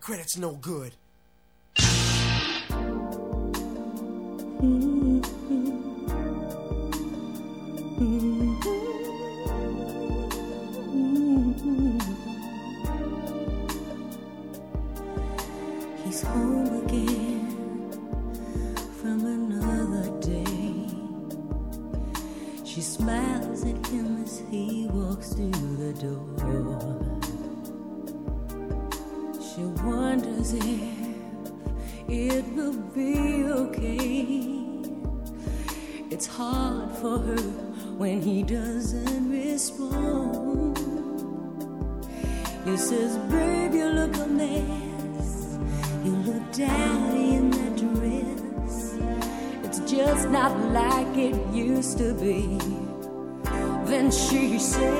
credit's no good. Mm-hmm. Mm-hmm. she said.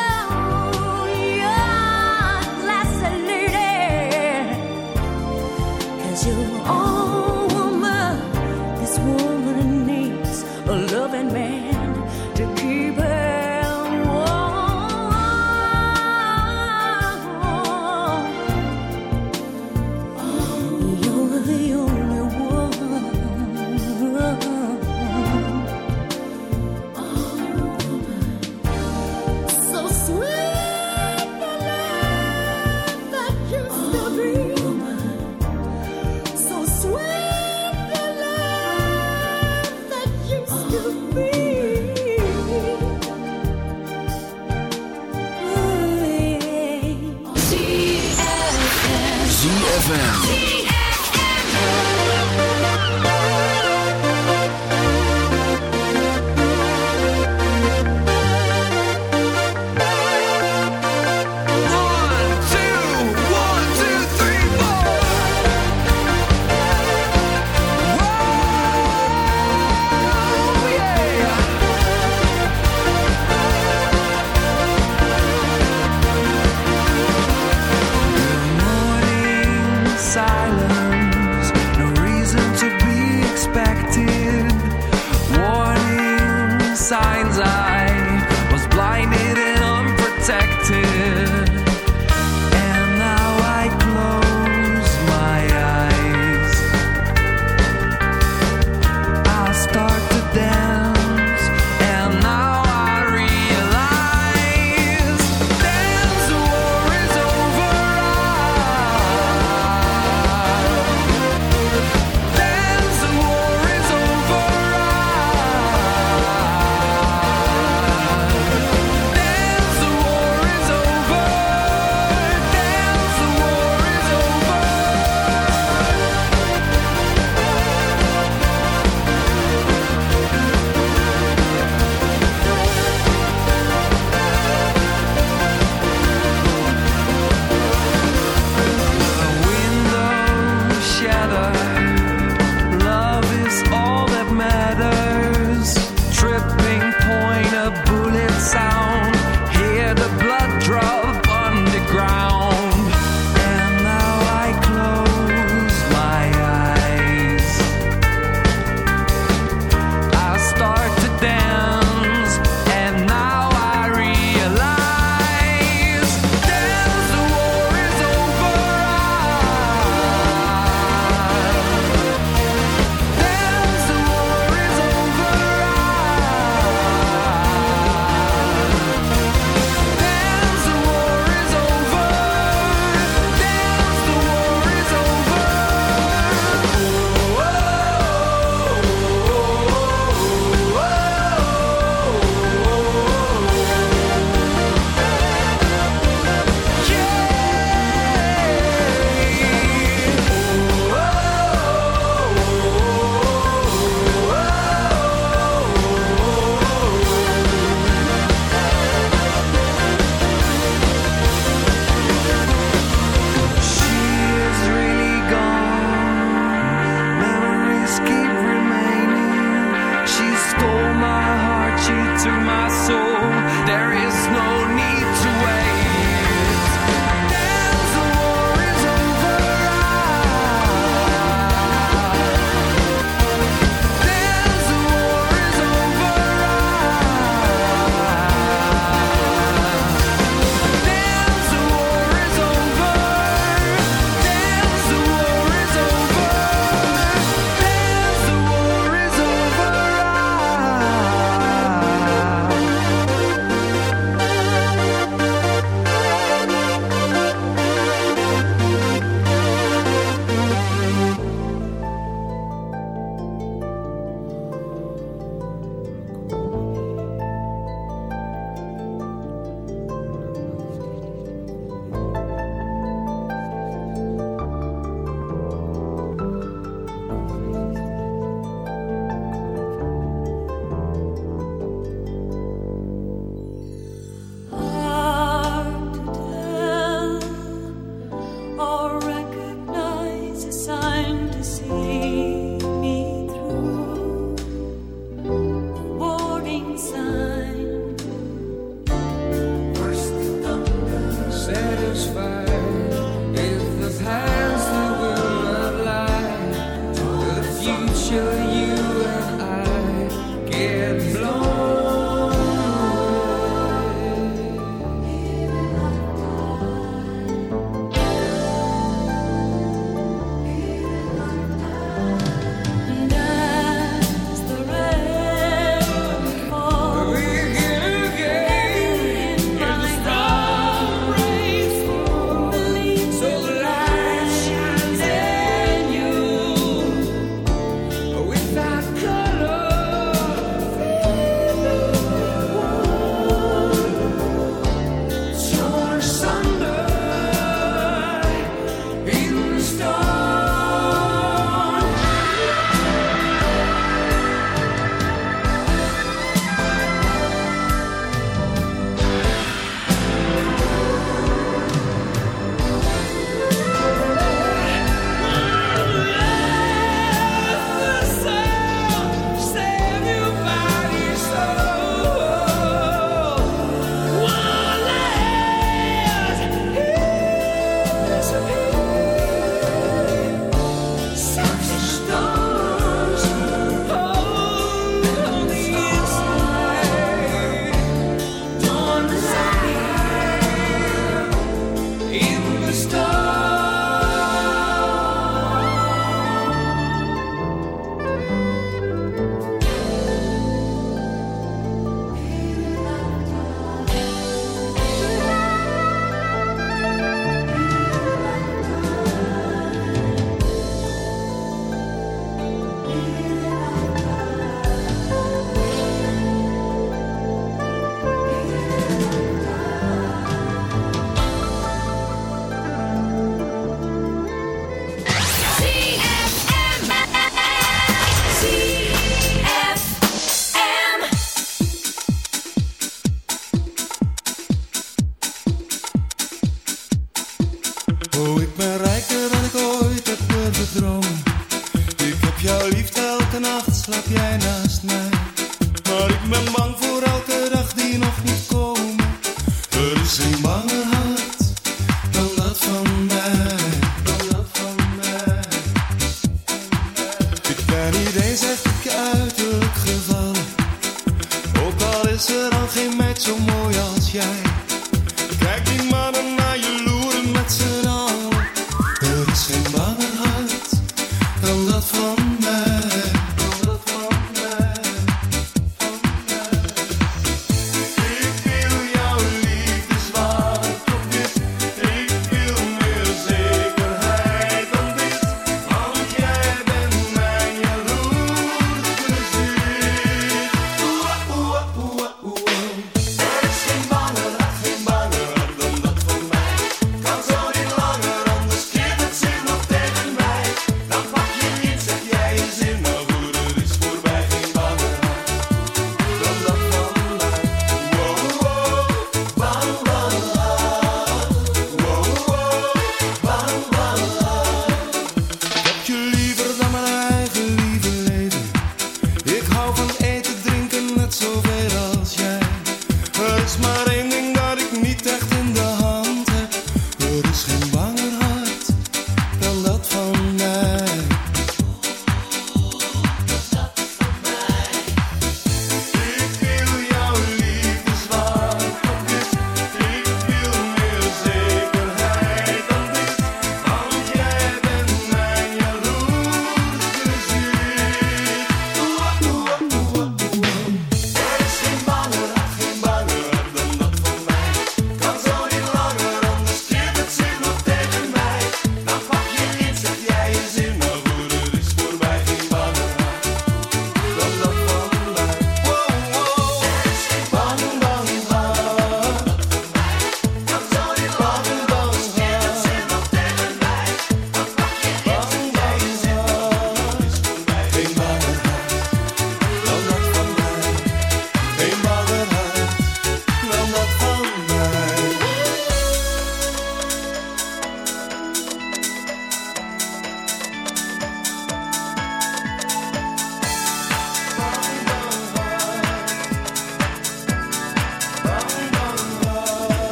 slap jij naar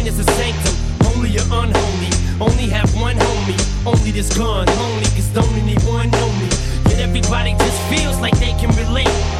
mine is a sanctum, holy or unholy. Only have one homie, only this gun, only, cause don't anyone know me. And everybody just feels like they can relate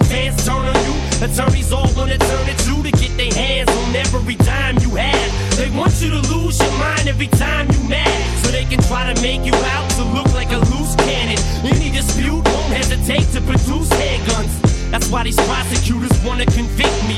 pants turn on you. Attorneys all wanna turn it to to get their hands on every dime you have. They want you to lose your mind every time you mad, so they can try to make you out to look like a loose cannon. Any dispute won't hesitate to produce handguns. That's why these prosecutors wanna convict me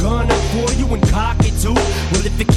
gun up for you and cock it too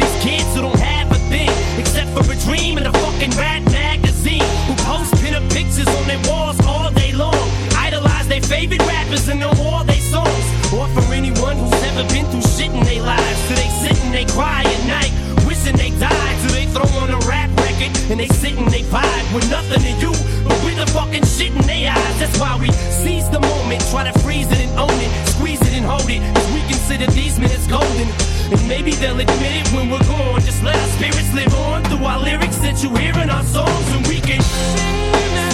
these kids who don't have a thing except for a dream and a fucking rat magazine. Who post pinup pictures on their walls all day long. Idolize their favorite rappers and know all their songs. Or for anyone who's never been through shit in their lives. So they sit and they cry at night, wishing they died. So they throw on a rap record and they sit and they vibe with nothing to you. But we the fucking shit in their eyes. That's why we seize the moment, try to freeze it and own it, squeeze it and hold it. Cause we consider these minutes golden. And maybe they'll admit it when we're gone. Just let our spirits live on through our lyrics that you hear in our songs, and we can sing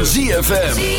van ZFM.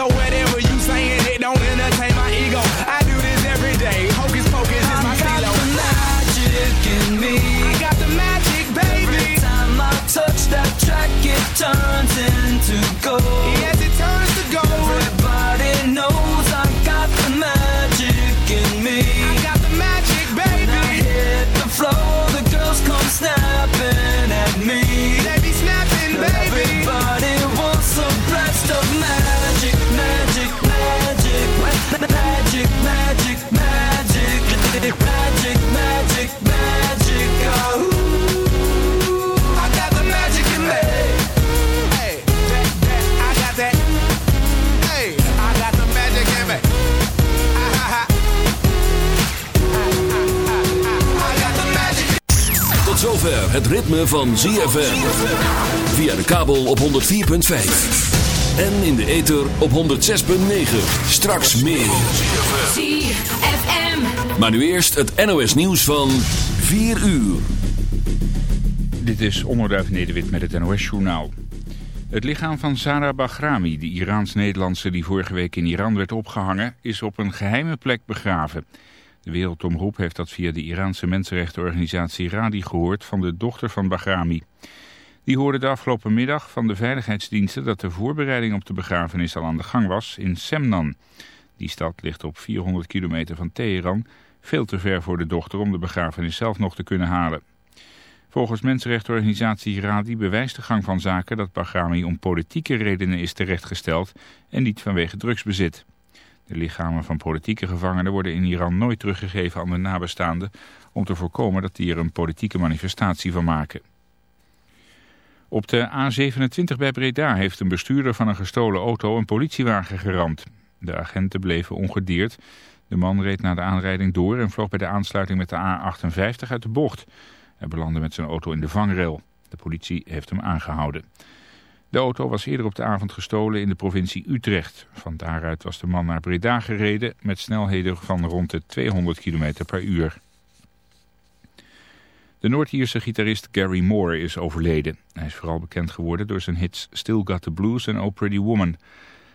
So whatever you saying, it don't entertain my ego. I do this every day. Hocus pocus is my I got the magic in me. I got the magic, baby. Every time I touch that track, it turns Het ritme van ZFM. Via de kabel op 104.5. En in de ether op 106.9. Straks meer. ZFM. Maar nu eerst het NOS nieuws van 4 uur. Dit is Onderduif Nederwit met het NOS Journaal. Het lichaam van Sarah Bahrami, de Iraans-Nederlandse die vorige week in Iran werd opgehangen, is op een geheime plek begraven. De Wereldomroep heeft dat via de Iraanse mensenrechtenorganisatie Radi gehoord van de dochter van Bahrami. Die hoorde de afgelopen middag van de veiligheidsdiensten dat de voorbereiding op de begrafenis al aan de gang was in Semnan. Die stad ligt op 400 kilometer van Teheran, veel te ver voor de dochter om de begrafenis zelf nog te kunnen halen. Volgens mensenrechtenorganisatie Radi bewijst de gang van zaken dat Bahrami om politieke redenen is terechtgesteld en niet vanwege drugsbezit. De lichamen van politieke gevangenen worden in Iran nooit teruggegeven aan de nabestaanden... om te voorkomen dat die er een politieke manifestatie van maken. Op de A27 bij Breda heeft een bestuurder van een gestolen auto een politiewagen geramd. De agenten bleven ongedeerd. De man reed na de aanrijding door en vloog bij de aansluiting met de A58 uit de bocht. Hij belandde met zijn auto in de vangrail. De politie heeft hem aangehouden. De auto was eerder op de avond gestolen in de provincie Utrecht. Van daaruit was de man naar Breda gereden met snelheden van rond de 200 km per uur. De Noord-Ierse gitarist Gary Moore is overleden. Hij is vooral bekend geworden door zijn hits Still Got the Blues en Oh Pretty Woman.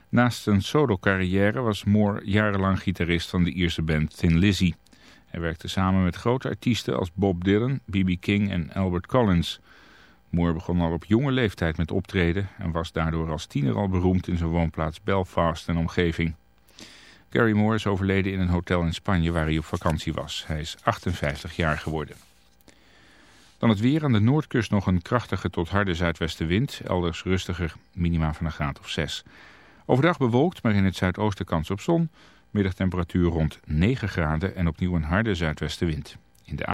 Naast een solo-carrière was Moore jarenlang gitarist van de Ierse band Thin Lizzy. Hij werkte samen met grote artiesten als Bob Dylan, B.B. King en Albert Collins... Moore begon al op jonge leeftijd met optreden en was daardoor als tiener al beroemd in zijn woonplaats Belfast en omgeving. Gary Moore is overleden in een hotel in Spanje waar hij op vakantie was. Hij is 58 jaar geworden. Dan het weer aan de noordkust nog een krachtige tot harde zuidwestenwind. Elders rustiger, minima van een graad of 6. Overdag bewolkt, maar in het zuidoosten kans op zon. Middagtemperatuur rond 9 graden en opnieuw een harde zuidwestenwind. In de